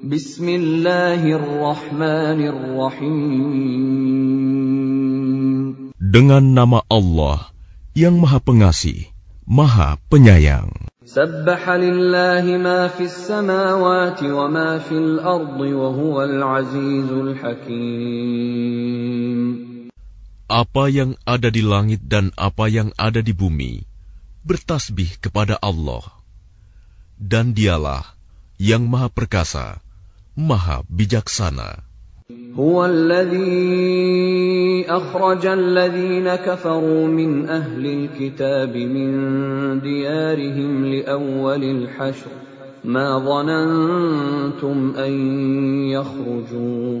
Bismillahirrahmanirrahim. Dengan nama Allah yang Maha Pengasih, Maha Penyayang. Apa yang ada di langit dan apa yang ada di bumi bertasbih kepada Allah. Dan dialah yang maha perkasa, maha bijaksana. هو الذي أخرج الذين كفروا من أهل الكتاب من ديارهم لأول الحشر ما ظننتم أن يخرجوا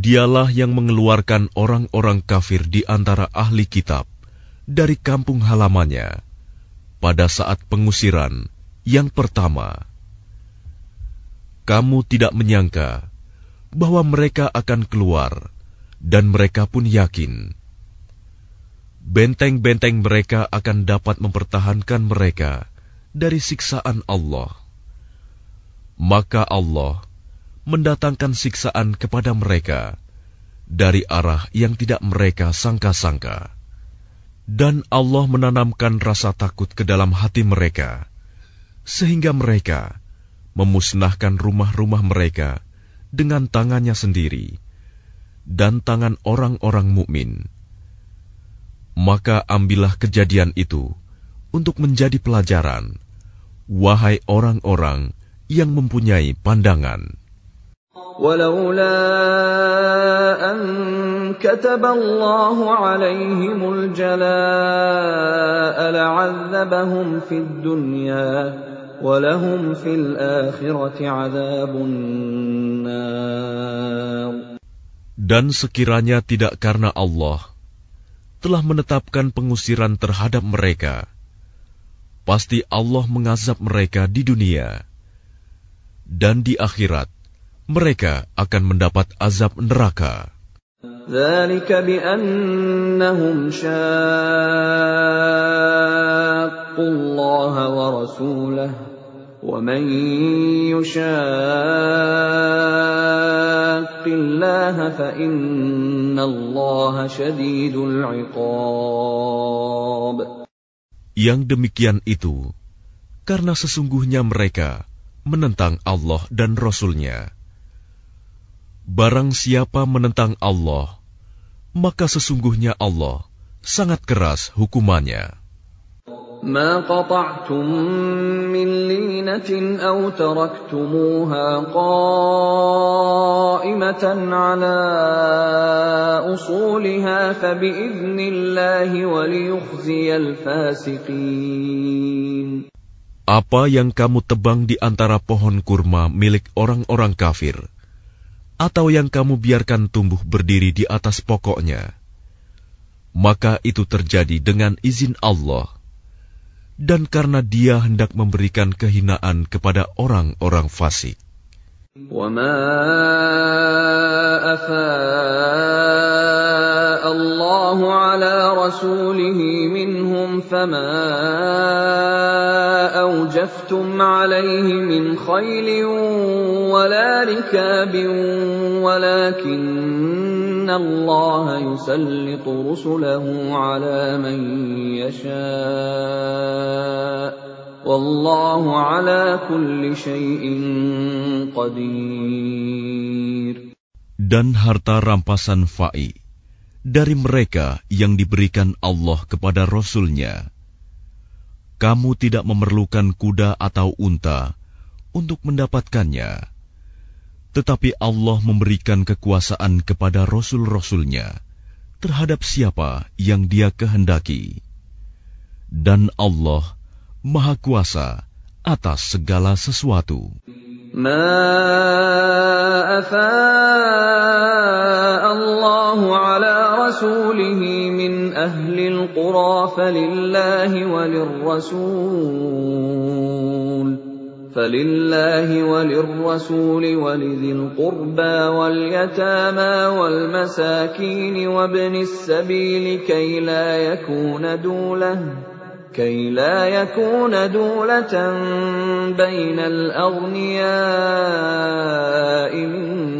Dialah yang mengeluarkan orang-orang kafir di antara ahli kitab dari kampung halamannya pada saat pengusiran yang pertama. Kamu tidak menyangka bahwa mereka akan keluar, dan mereka pun yakin benteng-benteng mereka akan dapat mempertahankan mereka dari siksaan Allah. Maka Allah mendatangkan siksaan kepada mereka dari arah yang tidak mereka sangka-sangka. Dan Allah menanamkan rasa takut ke dalam hati mereka, sehingga mereka memusnahkan rumah-rumah mereka dengan tangannya sendiri dan tangan orang-orang mukmin. Maka ambillah kejadian itu untuk menjadi pelajaran, wahai orang-orang yang mempunyai pandangan. ولولا أن كتب الله عليهم الجلاء لعذبهم في الدنيا ولهم في الآخرة عذاب النار Dan sekiranya tidak karena Allah telah menetapkan pengusiran terhadap mereka, pasti Allah mengazab mereka di dunia. Dan di akhirat, mereka akan mendapat azab neraka. Yang demikian itu karena sesungguhnya mereka menentang Allah dan Rasulnya. nya Barang siapa menentang Allah, maka sesungguhnya Allah sangat keras hukumannya. ما قطعتم من لينة أو تركتموها قائمة على أصولها فبإذن الله وليخزي الفاسقين Apa yang kamu tebang di antara pohon kurma milik orang-orang kafir, atau yang kamu biarkan tumbuh berdiri di atas pokoknya, maka itu terjadi dengan izin Allah, dan karena Dia hendak memberikan kehinaan kepada orang-orang fasik. Allah أوجفتم عليه من خيل ولا ركاب ولكن الله يسلط رسله على من يشاء والله على كل شيء قدير Dan harta rampasan fa'i dari mereka yang diberikan Allah kepada Rasul-Nya. kamu tidak memerlukan kuda atau unta untuk mendapatkannya. Tetapi Allah memberikan kekuasaan kepada rasul-rasulnya terhadap siapa yang dia kehendaki. Dan Allah Maha Kuasa atas segala sesuatu. Ala رسوله من أهل القرى فلله وللرسول فلله وللرسول ولذي القربى واليتامى والمساكين وابن السبيل كي لا يكون دولة كي لا يكون دولة بين الأغنياء منكم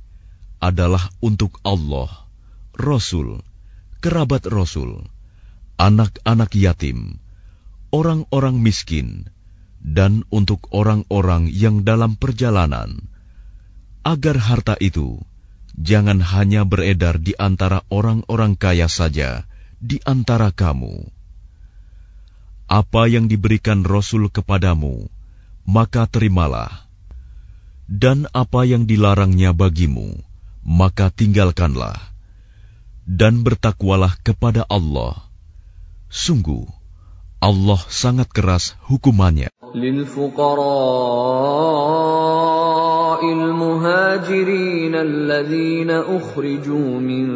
adalah untuk Allah, Rasul, kerabat Rasul, anak-anak yatim, orang-orang miskin, dan untuk orang-orang yang dalam perjalanan, agar harta itu jangan hanya beredar di antara orang-orang kaya saja di antara kamu apa yang diberikan Rasul kepadamu, maka terimalah. Dan apa yang dilarangnya bagimu, maka tinggalkanlah. Dan bertakwalah kepada Allah. Sungguh, Allah sangat keras hukumannya. المهاجرين الذين أخرجوا من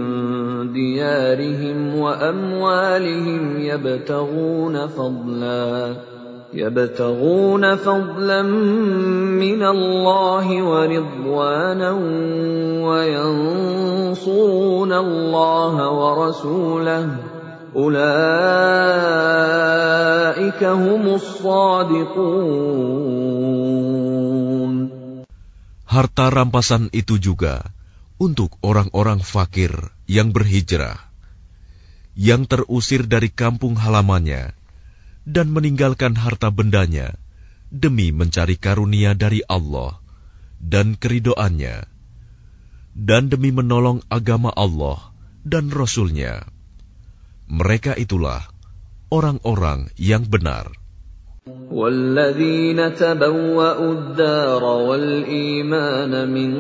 ديارهم وأموالهم يبتغون فضلا يبتغون فضلا من الله ورضوانا وينصرون الله ورسوله أولئك هم الصادقون harta rampasan itu juga untuk orang-orang fakir yang berhijrah, yang terusir dari kampung halamannya, dan meninggalkan harta bendanya demi mencari karunia dari Allah dan keridoannya, dan demi menolong agama Allah dan Rasul-Nya. Mereka itulah orang-orang yang benar. والذين تبوأوا الدار والإيمان من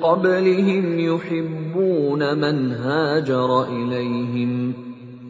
قبلهم يحبون من هاجر إليهم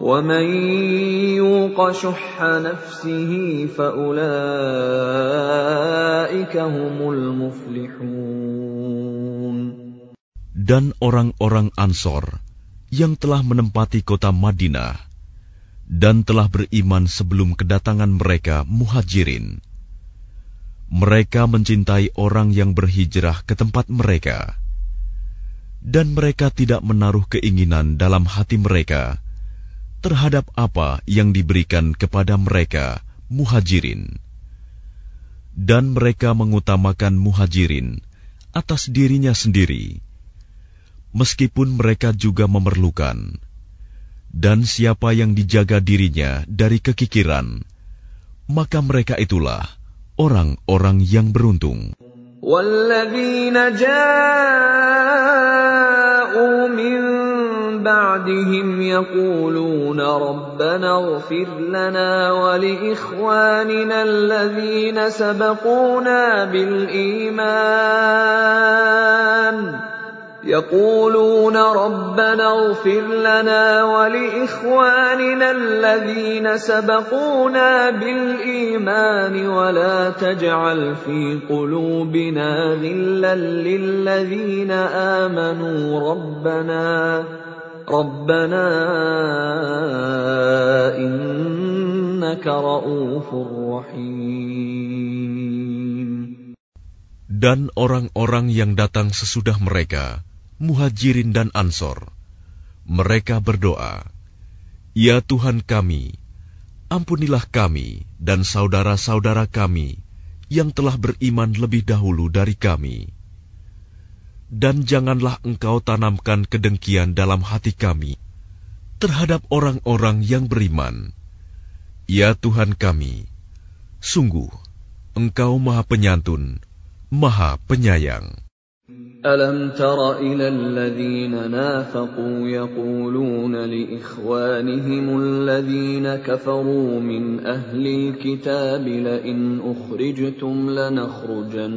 ومن يوق شح نفسه فاولئك هم المفلحون dan orang-orang Ansor yang telah menempati kota Madinah dan telah beriman sebelum kedatangan mereka muhajirin mereka mencintai orang yang berhijrah ke tempat mereka, dan mereka tidak menaruh keinginan dalam hati mereka terhadap apa yang diberikan kepada mereka, muhajirin, dan mereka mengutamakan muhajirin atas dirinya sendiri, meskipun mereka juga memerlukan. Dan siapa yang dijaga dirinya dari kekikiran, maka mereka itulah orang-orang yang beruntung. والذين جاءوا من بعدهم يقولون ربنا اغفر لنا ولإخواننا الذين سبقونا بالإيمان. يقولون ربنا اغفر لنا ولإخواننا الذين سبقونا بالإيمان. ولا تجعل في قلوبنا غلا للذين آمنوا. ربنا ربنا إنك رؤوف رحيم Dan orang-orang yang datang sesudah mereka Muhajirin dan Ansor. Mereka berdoa, Ya Tuhan kami, ampunilah kami dan saudara-saudara kami yang telah beriman lebih dahulu dari kami. Dan janganlah engkau tanamkan kedengkian dalam hati kami terhadap orang-orang yang beriman. Ya Tuhan kami, sungguh Engkau Maha Penyantun, Maha Penyayang. ألم تر إلى الذين نافقوا يقولون لإخوانهم الذين كفروا من أهل الكتاب لئن أخرجتم لنخرجن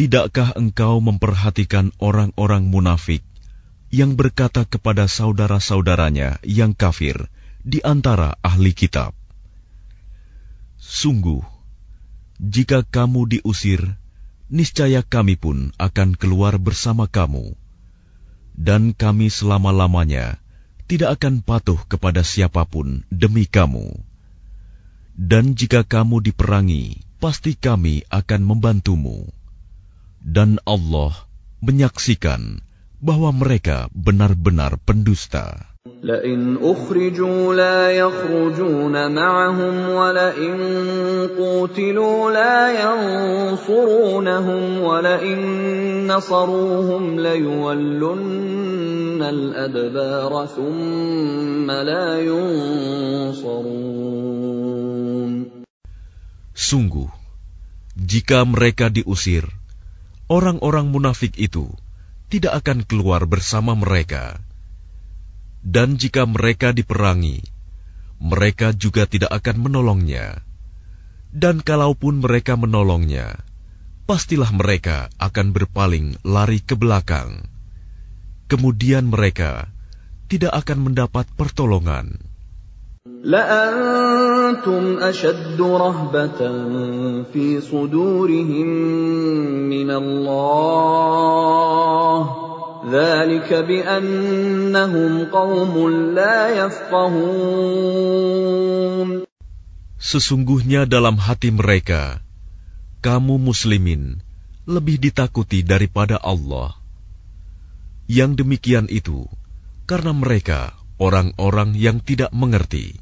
Tidakkah engkau memperhatikan orang-orang munafik yang berkata kepada saudara-saudaranya yang kafir di antara ahli kitab? Sungguh, jika kamu diusir, niscaya kami pun akan keluar bersama kamu, dan kami selama-lamanya tidak akan patuh kepada siapa pun demi kamu. Dan jika kamu diperangi, pasti kami akan membantumu dan Allah menyaksikan bahwa mereka benar-benar pendusta. لئن أخرجوا لا يخرجون معهم ولئن قوتلوا لا ينصرونهم ولئن نصروهم ليولن الأدبار ثم لا ينصرون Sungguh, jika mereka diusir, orang-orang munafik itu tidak akan keluar bersama mereka. Dan jika mereka diperangi, mereka juga tidak akan menolongnya. Dan kalaupun mereka menolongnya, pastilah mereka akan berpaling lari ke belakang. Kemudian mereka tidak akan mendapat pertolongan. لأنتم أشد رهبة في صدورهم من الله ذلك بأنهم قوم لا يفقهون Sesungguhnya dalam hati mereka, kamu muslimin lebih ditakuti daripada Allah. Yang demikian itu, karena mereka orang-orang yang tidak mengerti.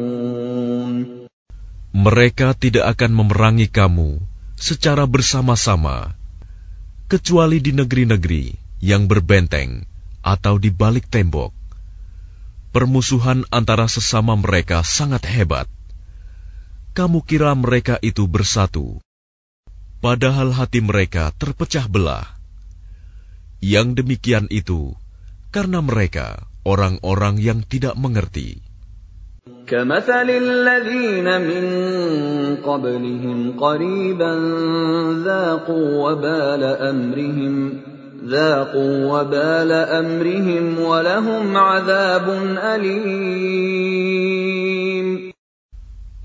Mereka tidak akan memerangi kamu secara bersama-sama, kecuali di negeri-negeri yang berbenteng atau di balik tembok. Permusuhan antara sesama mereka sangat hebat. Kamu kira mereka itu bersatu, padahal hati mereka terpecah belah. Yang demikian itu karena mereka orang-orang yang tidak mengerti. كمثل الذين من قبلهم قريبا ذاقوا وبال أمرهم ذاقوا وبال أمرهم ولهم عذاب أليم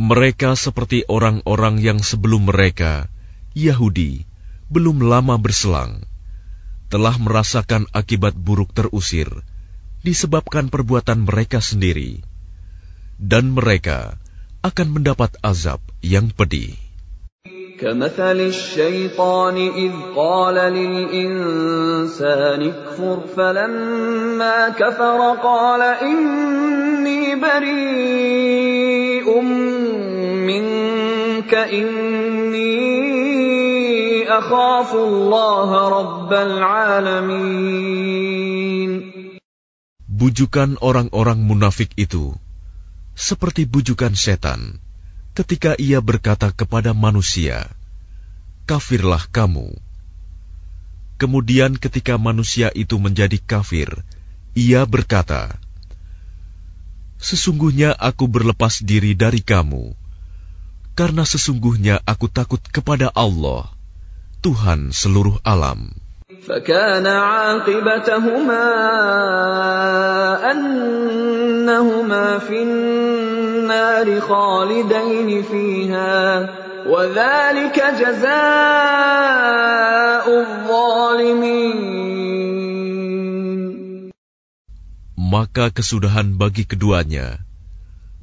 Mereka seperti orang-orang yang sebelum mereka, Yahudi, belum lama berselang, telah merasakan akibat buruk terusir disebabkan perbuatan mereka sendiri dan mereka akan mendapat azab yang pedih. كمثل الشيطان إذ قال للإنسان اكفر فلما كفر قال إني بريء منك إني أخاف الله رب العالمين Bujukan orang-orang munafik itu seperti bujukan setan ketika ia berkata kepada manusia, "Kafirlah kamu." Kemudian, ketika manusia itu menjadi kafir, ia berkata, "Sesungguhnya aku berlepas diri dari kamu, karena sesungguhnya aku takut kepada Allah, Tuhan seluruh alam." فكان عاقبتهما أنهما في النار خالدين فيها وذلك جزاء الظالمين Maka kesudahan bagi keduanya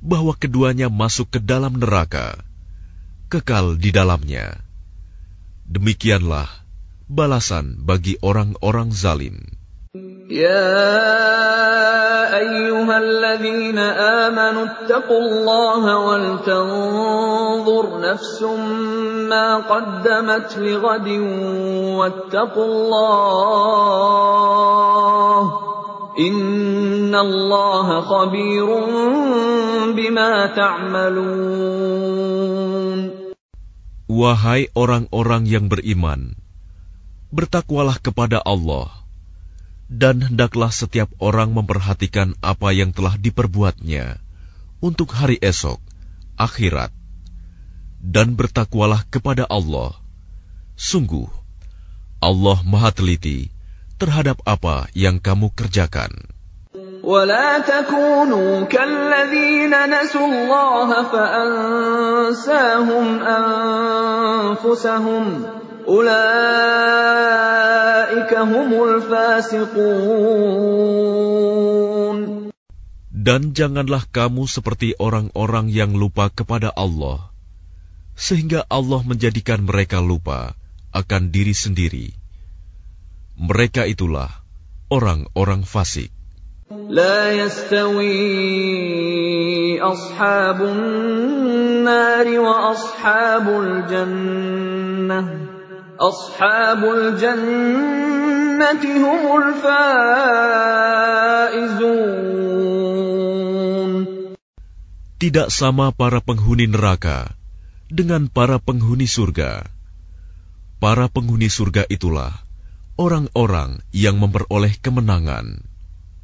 bahwa keduanya masuk ke dalam neraka, kekal di dalamnya. Demikianlah balasan bagi orang-orang zalim. يا أيها الذين آمنوا اتقوا الله ولتنظر نفس ما قدمت لغد واتقوا الله إن الله خبير بما تعملون Wahai orang-orang yang beriman, bertakwalah kepada Allah, dan hendaklah setiap orang memperhatikan apa yang telah diperbuatnya untuk hari esok, akhirat, dan bertakwalah kepada Allah. Sungguh, Allah Maha Teliti terhadap apa yang kamu kerjakan. ولا تكونوا كالذين نسوا الله فأنساهم أنفسهم dan janganlah kamu seperti orang-orang yang lupa kepada Allah, sehingga Allah menjadikan mereka lupa akan diri sendiri. Mereka itulah orang-orang fasik. لا يستوي أصحاب النار وأصحاب الجنة tidak sama para penghuni neraka dengan para penghuni surga. Para penghuni surga itulah orang-orang yang memperoleh kemenangan.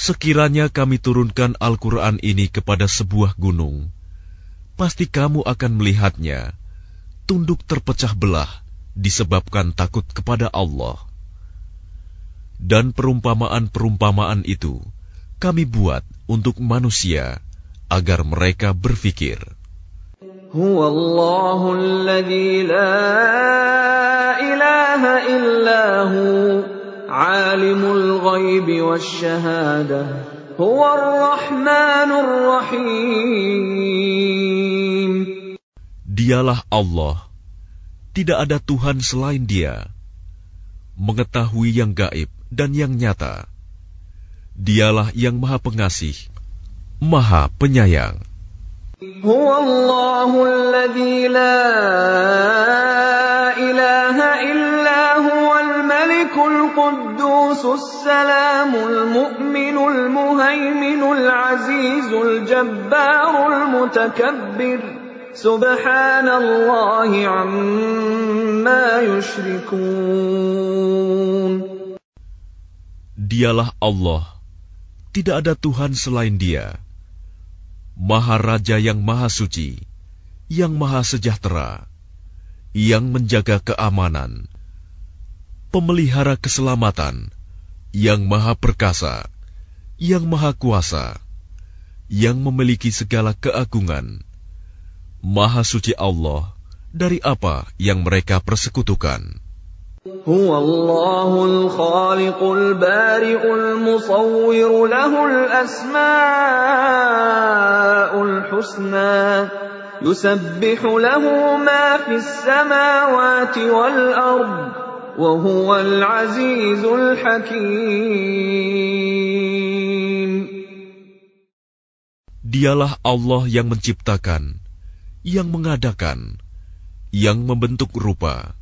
Sekiranya kami turunkan Al-Quran ini kepada sebuah gunung, pasti kamu akan melihatnya tunduk terpecah belah disebabkan takut kepada Allah. Dan perumpamaan-perumpamaan itu kami buat untuk manusia agar mereka berfikir. Alimul ghaibi Dialah Allah. Tidak ada Tuhan selain Dia. Mengetahui yang gaib dan yang nyata. Dialah yang Maha Pengasih Maha Penyayang. Huwallahu القدوس السلام المؤمن المهيمن العزيز الجبار المتكبر سبحان الله عما يشركون Dialah Allah, tidak ada Tuhan selain Dia. Maha Raja yang Maha Suci, yang Maha Sejahtera, yang menjaga keamanan, pemelihara keselamatan, yang maha perkasa, yang maha kuasa, yang memiliki segala keagungan. Maha suci Allah dari apa yang mereka persekutukan. هو الله الخالق البارئ المصور له الاسماء الحسنى يسبح له ما في السماوات والارض وهو العزيز الحكيم Dialah Allah yang menciptakan, yang mengadakan, yang membentuk rupa.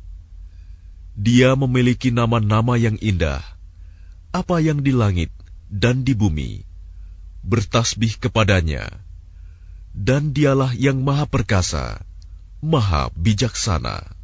Dia memiliki nama-nama yang indah, apa yang di langit dan di bumi, bertasbih kepadanya. Dan dialah yang maha perkasa, maha bijaksana.